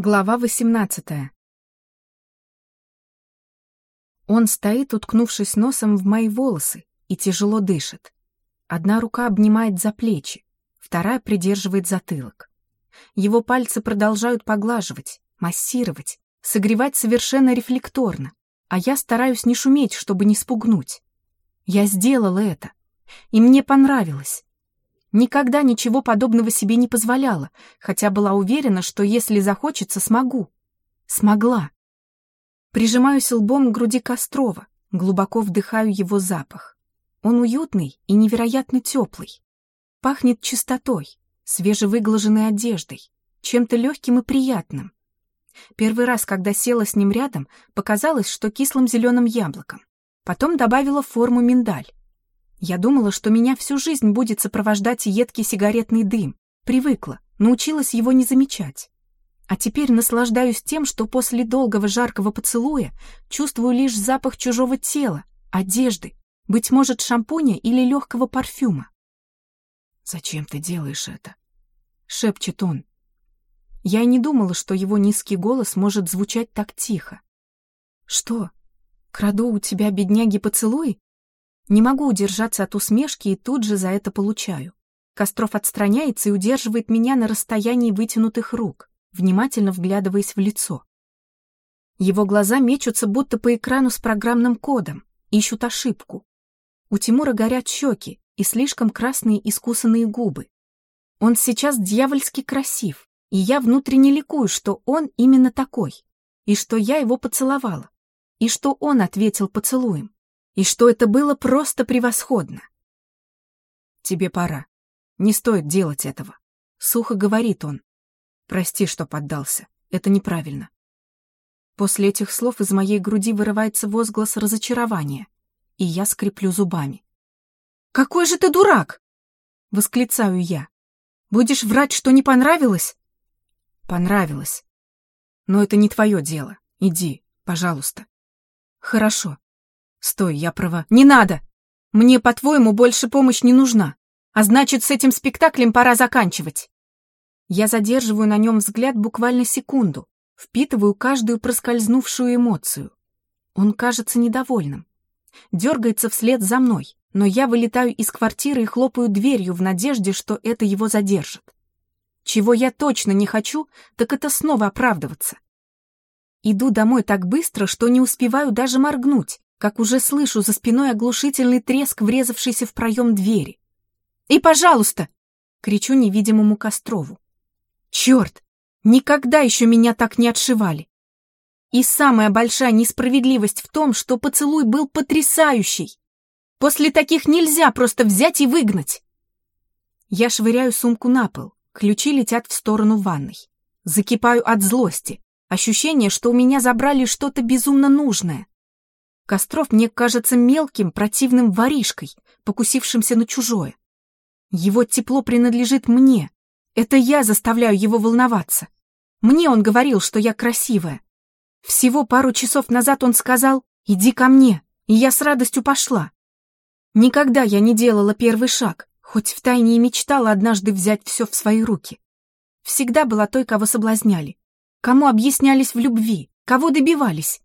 Глава 18 Он стоит, уткнувшись носом в мои волосы, и тяжело дышит. Одна рука обнимает за плечи, вторая придерживает затылок. Его пальцы продолжают поглаживать, массировать, согревать совершенно рефлекторно, а я стараюсь не шуметь, чтобы не спугнуть. Я сделала это, и мне понравилось. Никогда ничего подобного себе не позволяла, хотя была уверена, что если захочется, смогу. Смогла. Прижимаюсь лбом к груди Кострова, глубоко вдыхаю его запах. Он уютный и невероятно теплый. Пахнет чистотой, свежевыглаженной одеждой, чем-то легким и приятным. Первый раз, когда села с ним рядом, показалось, что кислым зеленым яблоком. Потом добавила форму миндаль. Я думала, что меня всю жизнь будет сопровождать едкий сигаретный дым. Привыкла, научилась его не замечать. А теперь наслаждаюсь тем, что после долгого жаркого поцелуя чувствую лишь запах чужого тела, одежды, быть может, шампуня или легкого парфюма. «Зачем ты делаешь это?» — шепчет он. Я и не думала, что его низкий голос может звучать так тихо. «Что? Краду у тебя, бедняги, поцелуй?» Не могу удержаться от усмешки и тут же за это получаю. Костров отстраняется и удерживает меня на расстоянии вытянутых рук, внимательно вглядываясь в лицо. Его глаза мечутся будто по экрану с программным кодом, ищут ошибку. У Тимура горят щеки и слишком красные искусанные губы. Он сейчас дьявольски красив, и я внутренне ликую, что он именно такой, и что я его поцеловала, и что он ответил поцелуем и что это было просто превосходно. «Тебе пора. Не стоит делать этого», — сухо говорит он. «Прости, что поддался. Это неправильно». После этих слов из моей груди вырывается возглас разочарования, и я скреплю зубами. «Какой же ты дурак!» — восклицаю я. «Будешь врать, что не понравилось?» «Понравилось. Но это не твое дело. Иди, пожалуйста». «Хорошо. Стой, я права. Не надо! Мне, по-твоему, больше помощь не нужна. А значит, с этим спектаклем пора заканчивать. Я задерживаю на нем взгляд буквально секунду, впитываю каждую проскользнувшую эмоцию. Он кажется недовольным. Дергается вслед за мной, но я вылетаю из квартиры и хлопаю дверью в надежде, что это его задержит. Чего я точно не хочу, так это снова оправдываться. Иду домой так быстро, что не успеваю даже моргнуть, как уже слышу за спиной оглушительный треск, врезавшийся в проем двери. «И, пожалуйста!» — кричу невидимому Кострову. «Черт! Никогда еще меня так не отшивали!» И самая большая несправедливость в том, что поцелуй был потрясающий. После таких нельзя просто взять и выгнать. Я швыряю сумку на пол, ключи летят в сторону ванной. Закипаю от злости, ощущение, что у меня забрали что-то безумно нужное. Костров мне кажется мелким, противным воришкой, покусившимся на чужое. Его тепло принадлежит мне. Это я заставляю его волноваться. Мне он говорил, что я красивая. Всего пару часов назад он сказал «иди ко мне», и я с радостью пошла. Никогда я не делала первый шаг, хоть втайне и мечтала однажды взять все в свои руки. Всегда была той, кого соблазняли, кому объяснялись в любви, кого добивались.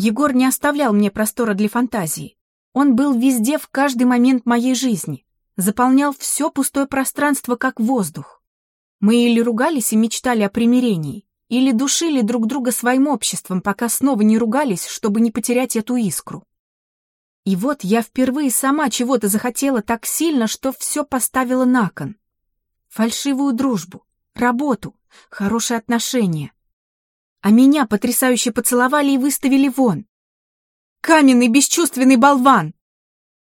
Егор не оставлял мне простора для фантазии. Он был везде в каждый момент моей жизни, заполнял все пустое пространство, как воздух. Мы или ругались и мечтали о примирении, или душили друг друга своим обществом, пока снова не ругались, чтобы не потерять эту искру. И вот я впервые сама чего-то захотела так сильно, что все поставила на кон. Фальшивую дружбу, работу, хорошие отношения, а меня потрясающе поцеловали и выставили вон. Каменный бесчувственный болван!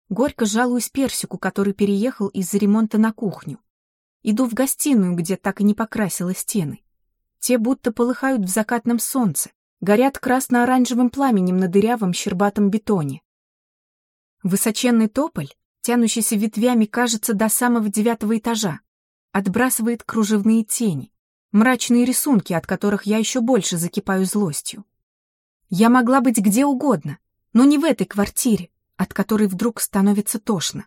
Горько жалуюсь Персику, который переехал из-за ремонта на кухню. Иду в гостиную, где так и не покрасила стены. Те будто полыхают в закатном солнце, горят красно-оранжевым пламенем на дырявом щербатом бетоне. Высоченный тополь, тянущийся ветвями, кажется до самого девятого этажа, отбрасывает кружевные тени мрачные рисунки, от которых я еще больше закипаю злостью. Я могла быть где угодно, но не в этой квартире, от которой вдруг становится тошно.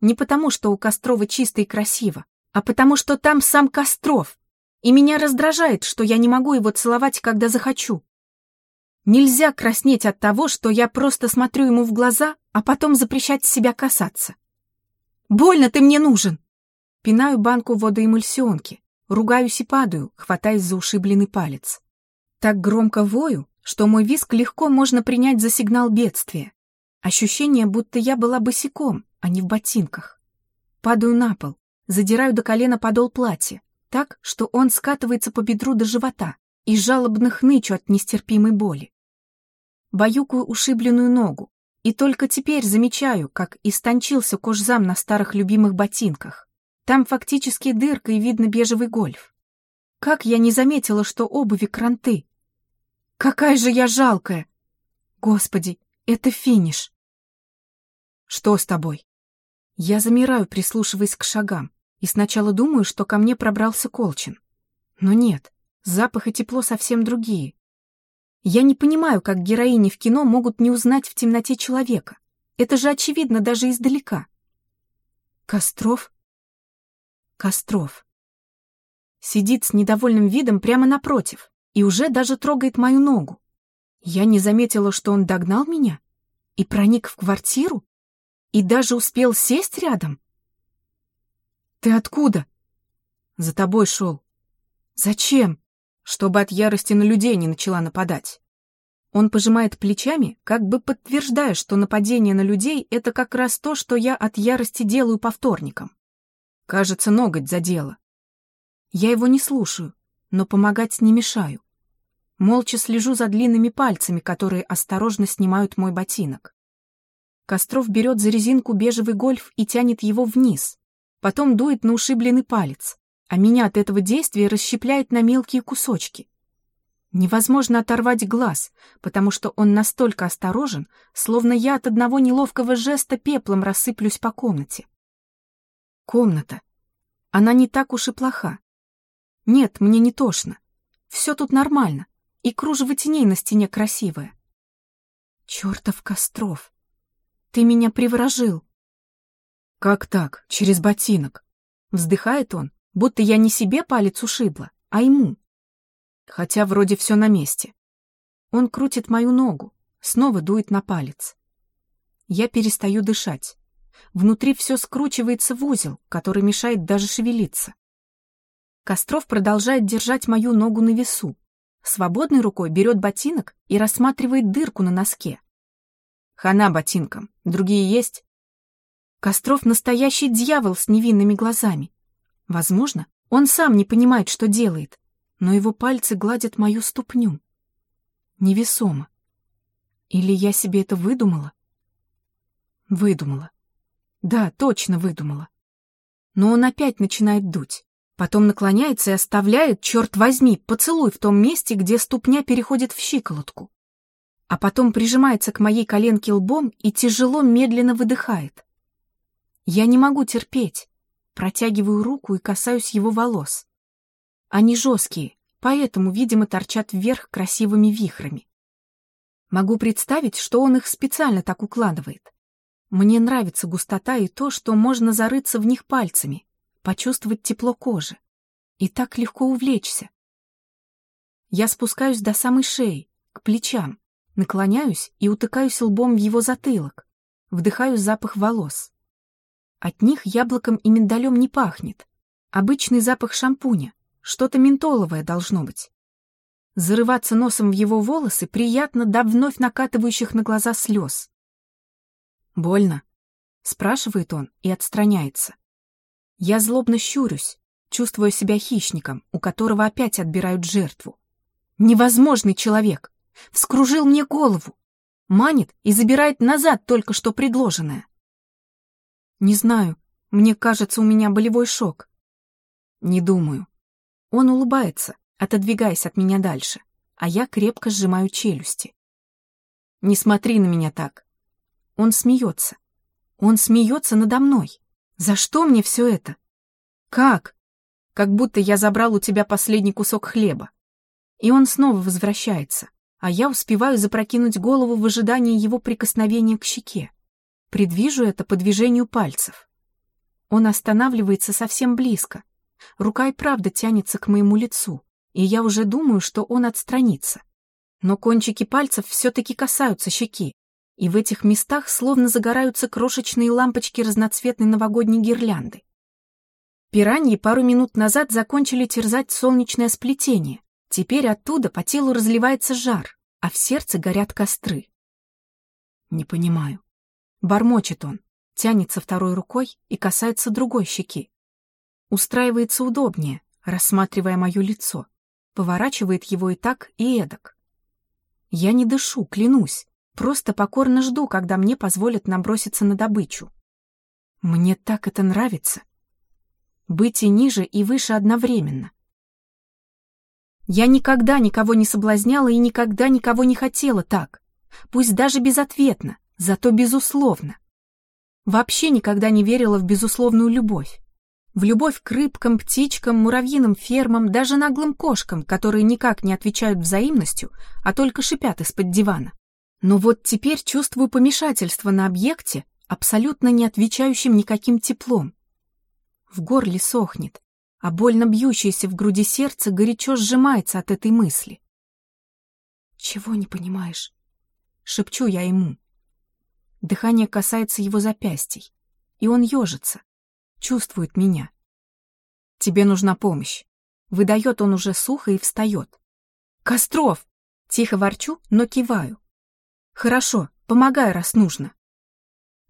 Не потому, что у Кострова чисто и красиво, а потому, что там сам Костров. и меня раздражает, что я не могу его целовать, когда захочу. Нельзя краснеть от того, что я просто смотрю ему в глаза, а потом запрещать себя касаться. «Больно ты мне нужен!» Пинаю банку водоэмульсионки, ругаюсь и падаю, хватаясь за ушибленный палец. Так громко вою, что мой виск легко можно принять за сигнал бедствия. Ощущение, будто я была босиком, а не в ботинках. Падаю на пол, задираю до колена подол платья, так, что он скатывается по бедру до живота и жалобно хнычу от нестерпимой боли баюкаю ушибленную ногу, и только теперь замечаю, как истончился кожзам на старых любимых ботинках. Там фактически дырка и видно бежевый гольф. Как я не заметила, что обуви кранты? Какая же я жалкая! Господи, это финиш! Что с тобой? Я замираю, прислушиваясь к шагам, и сначала думаю, что ко мне пробрался Колчин. Но нет, запах и тепло совсем другие. Я не понимаю, как героини в кино могут не узнать в темноте человека. Это же очевидно даже издалека. Костров? Костров. Сидит с недовольным видом прямо напротив и уже даже трогает мою ногу. Я не заметила, что он догнал меня и проник в квартиру и даже успел сесть рядом. «Ты откуда?» «За тобой шел». «Зачем?» чтобы от ярости на людей не начала нападать. Он пожимает плечами, как бы подтверждая, что нападение на людей — это как раз то, что я от ярости делаю по вторникам. Кажется, ноготь задело. Я его не слушаю, но помогать не мешаю. Молча слежу за длинными пальцами, которые осторожно снимают мой ботинок. Костров берет за резинку бежевый гольф и тянет его вниз, потом дует на ушибленный палец а меня от этого действия расщепляет на мелкие кусочки. Невозможно оторвать глаз, потому что он настолько осторожен, словно я от одного неловкого жеста пеплом рассыплюсь по комнате. Комната. Она не так уж и плоха. Нет, мне не тошно. Все тут нормально, и кружево теней на стене красивое. Чертов Костров! Ты меня приворожил. Как так, через ботинок? Вздыхает он, будто я не себе палец ушибла, а ему. Хотя вроде все на месте. Он крутит мою ногу, снова дует на палец. Я перестаю дышать. Внутри все скручивается в узел, который мешает даже шевелиться. Костров продолжает держать мою ногу на весу. Свободной рукой берет ботинок и рассматривает дырку на носке. Хана ботинком. Другие есть? Костров настоящий дьявол с невинными глазами. Возможно, он сам не понимает, что делает, но его пальцы гладят мою ступню. Невесомо. Или я себе это выдумала? Выдумала. Да, точно выдумала. Но он опять начинает дуть. Потом наклоняется и оставляет, черт возьми, поцелуй в том месте, где ступня переходит в щиколотку. А потом прижимается к моей коленке лбом и тяжело, медленно выдыхает. Я не могу терпеть. Протягиваю руку и касаюсь его волос. Они жесткие, поэтому, видимо, торчат вверх красивыми вихрами. Могу представить, что он их специально так укладывает. Мне нравится густота и то, что можно зарыться в них пальцами, почувствовать тепло кожи. И так легко увлечься. Я спускаюсь до самой шеи, к плечам, наклоняюсь и утыкаюсь лбом в его затылок, вдыхаю запах волос. От них яблоком и миндалем не пахнет. Обычный запах шампуня, что-то ментоловое должно быть. Зарываться носом в его волосы приятно до вновь накатывающих на глаза слез. «Больно?» — спрашивает он и отстраняется. Я злобно щурюсь, чувствуя себя хищником, у которого опять отбирают жертву. Невозможный человек! Вскружил мне голову! Манит и забирает назад только что предложенное. Не знаю. Мне кажется, у меня болевой шок. Не думаю. Он улыбается, отодвигаясь от меня дальше, а я крепко сжимаю челюсти. Не смотри на меня так. Он смеется. Он смеется надо мной. За что мне все это? Как? Как будто я забрал у тебя последний кусок хлеба. И он снова возвращается, а я успеваю запрокинуть голову в ожидании его прикосновения к щеке. Предвижу это по движению пальцев. Он останавливается совсем близко, Рука и правда тянется к моему лицу, и я уже думаю, что он отстранится. Но кончики пальцев все-таки касаются щеки, и в этих местах словно загораются крошечные лампочки разноцветной новогодней гирлянды. Пираньи пару минут назад закончили терзать солнечное сплетение. Теперь оттуда по телу разливается жар, а в сердце горят костры. Не понимаю. Бормочет он, тянется второй рукой и касается другой щеки. Устраивается удобнее, рассматривая мое лицо. Поворачивает его и так, и эдак. Я не дышу, клянусь. Просто покорно жду, когда мне позволят наброситься на добычу. Мне так это нравится. Быть и ниже, и выше одновременно. Я никогда никого не соблазняла и никогда никого не хотела так. Пусть даже безответно, зато безусловно. Вообще никогда не верила в безусловную любовь. В любовь к рыбкам, птичкам, муравьиным фермам, даже наглым кошкам, которые никак не отвечают взаимностью, а только шипят из-под дивана. Но вот теперь чувствую помешательство на объекте, абсолютно не отвечающим никаким теплом. В горле сохнет, а больно бьющееся в груди сердце горячо сжимается от этой мысли. «Чего не понимаешь?» — шепчу я ему. Дыхание касается его запястий, и он ежится, чувствует меня. «Тебе нужна помощь». Выдает он уже сухо и встает. «Костров!» Тихо ворчу, но киваю. «Хорошо, помогай, раз нужно».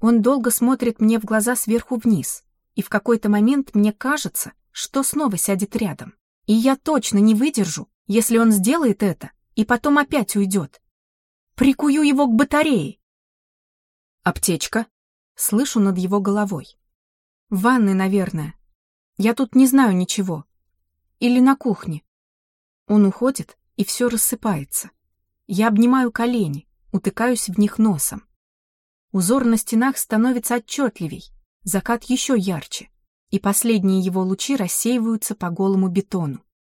Он долго смотрит мне в глаза сверху вниз, и в какой-то момент мне кажется, что снова сядет рядом. И я точно не выдержу, если он сделает это и потом опять уйдет. Прикую его к батарее. Аптечка. Слышу над его головой. В ванной, наверное. Я тут не знаю ничего. Или на кухне. Он уходит, и все рассыпается. Я обнимаю колени, утыкаюсь в них носом. Узор на стенах становится отчетливей, закат еще ярче, и последние его лучи рассеиваются по голому бетону.